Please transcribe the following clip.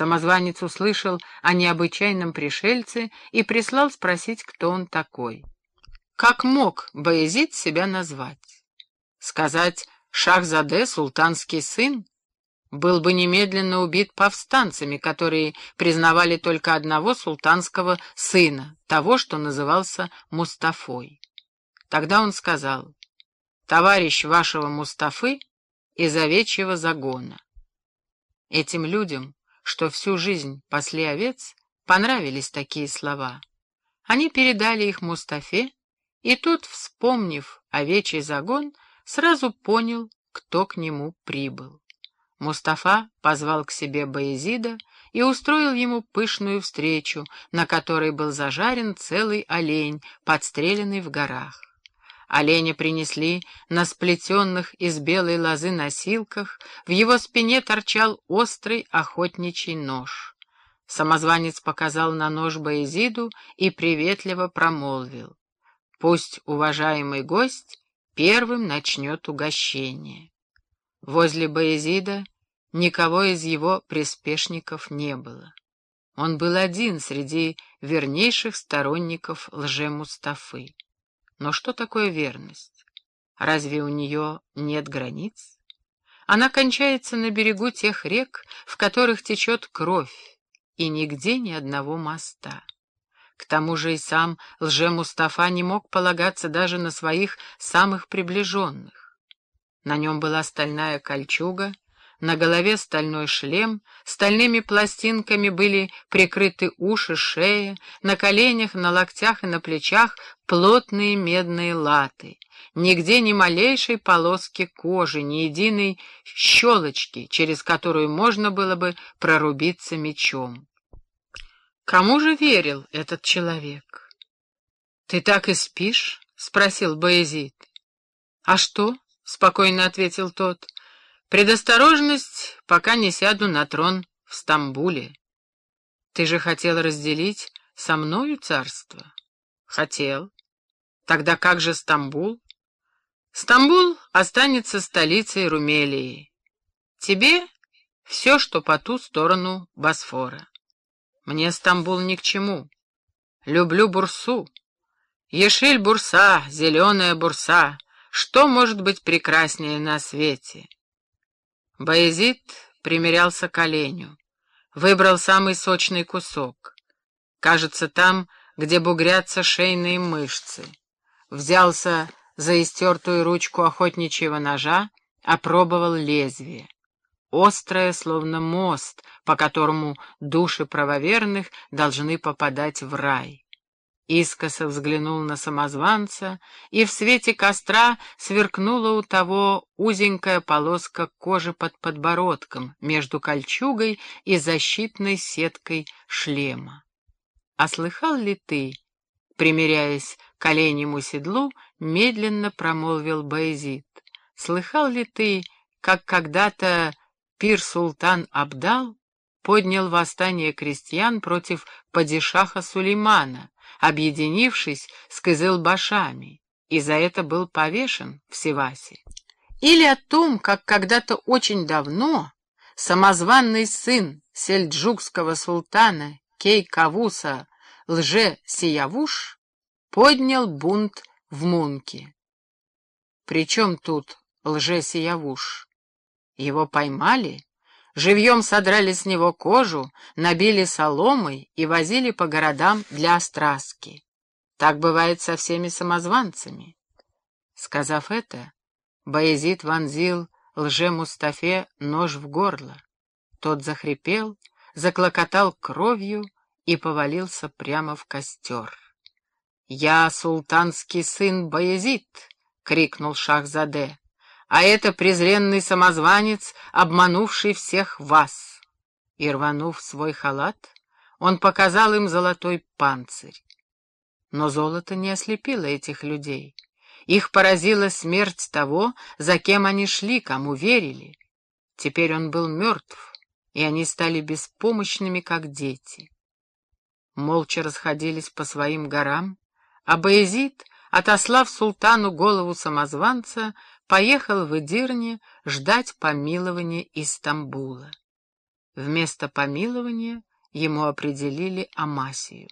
Самозванец услышал о необычайном пришельце и прислал спросить, кто он такой. Как мог Баязид себя назвать? Сказать «Шахзаде, султанский сын»? Был бы немедленно убит повстанцами, которые признавали только одного султанского сына, того, что назывался Мустафой. Тогда он сказал «Товарищ вашего Мустафы из овечьего загона». Этим людям что всю жизнь пасли овец, понравились такие слова. Они передали их Мустафе, и тот, вспомнив овечий загон, сразу понял, кто к нему прибыл. Мустафа позвал к себе Баязида и устроил ему пышную встречу, на которой был зажарен целый олень, подстреленный в горах. Оленя принесли на сплетенных из белой лозы носилках, в его спине торчал острый охотничий нож. Самозванец показал на нож Боязиду и приветливо промолвил. «Пусть уважаемый гость первым начнет угощение». Возле Боязида никого из его приспешников не было. Он был один среди вернейших сторонников лже-Мустафы. Но что такое верность? Разве у нее нет границ? Она кончается на берегу тех рек, в которых течет кровь, и нигде ни одного моста. К тому же и сам лже-Мустафа не мог полагаться даже на своих самых приближенных. На нем была стальная кольчуга, на голове стальной шлем, стальными пластинками были прикрыты уши, шея, на коленях, на локтях и на плечах плотные медные латы. Нигде ни малейшей полоски кожи, ни единой щелочки, через которую можно было бы прорубиться мечом. Кому же верил этот человек? — Ты так и спишь? — спросил Боязид. — А что? — спокойно ответил тот. — Предосторожность, пока не сяду на трон в Стамбуле. Ты же хотел разделить со мною царство? Хотел. Тогда как же Стамбул? Стамбул останется столицей Румелии. Тебе все, что по ту сторону Босфора. Мне Стамбул ни к чему. Люблю Бурсу. Ешиль Бурса, зеленая Бурса. Что может быть прекраснее на свете? Баязид примерялся к оленю. Выбрал самый сочный кусок. Кажется, там, где бугрятся шейные мышцы. Взялся за истертую ручку охотничьего ножа, опробовал лезвие. Острое, словно мост, по которому души правоверных должны попадать в рай искоса взглянул на самозванца, и в свете костра сверкнула у того узенькая полоска кожи под подбородком между кольчугой и защитной сеткой шлема. А слыхал ли ты, примеряясь к оленьему седлу, медленно промолвил Баязид, слыхал ли ты, как когда-то пир-султан Абдал поднял восстание крестьян против падишаха Сулеймана, объединившись с Кызылбашами, и за это был повешен в Севасе. Или о том, как когда-то очень давно самозванный сын сельджукского султана Кей-Кавуса Лже-Сиявуш поднял бунт в Мунке. Причем тут Лже-Сиявуш? Его поймали Живьем содрали с него кожу, набили соломой и возили по городам для остраски. Так бывает со всеми самозванцами. Сказав это, Баязид вонзил лже-Мустафе нож в горло. Тот захрипел, заклокотал кровью и повалился прямо в костер. «Я султанский сын Баязид!» — крикнул Шахзаде а это презренный самозванец, обманувший всех вас. И, рванув свой халат, он показал им золотой панцирь. Но золото не ослепило этих людей. Их поразила смерть того, за кем они шли, кому верили. Теперь он был мертв, и они стали беспомощными, как дети. Молча расходились по своим горам, а Баязид, отослав султану голову самозванца, поехал в Эдирне ждать помилования из Стамбула. Вместо помилования ему определили Амасию.